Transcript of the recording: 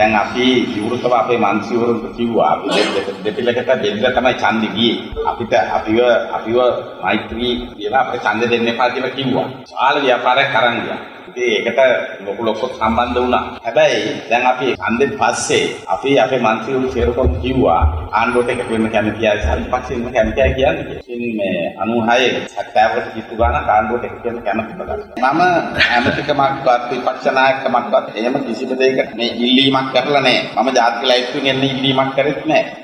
දැන් අපි විවෘතව අපේ මන්ත්‍රීවරුන්ට කිව්වා අපි දෙපිලකට බෙදලා තමයි ඡන්දෙ ගියේ. අපිට අපිව අපිව මෛත්‍රී කියලා අපිට ඡන්දෙ දෙන්න එපා කියලා කිව්වා. සාල ව්‍යාපාරයක් කරන් ගියා. ඉතින් ඒකට ලොකු ලොකු සම්බන්ධ වුණා. හැබැයි දැන් අපි ඡන්දෙන් පස්සේ අපි අපේ මන්ත්‍රීවරු සේරකොම් කිව්වා ආණ්ඩුවට එකතු වෙන්න කැමති අය සල්පක්ෂෙන්න කැමති අය කියන්නේ. ඉතින් මේ 96 70කට කිතු ගානක් ආණ්ඩුවට එකතු වෙන්න කැමති බලා. මම ඇමතිකමක්වත් විපක්ෂ නායකකමක්වත් එහෙම කිසිම දෙයකට මේ ඉල්ලීමක් කරලා නැහැ. මම ජාතික ලයිස්තුවෙන් එන්න ඉල්ලීමක් කරෙත් නැහැ.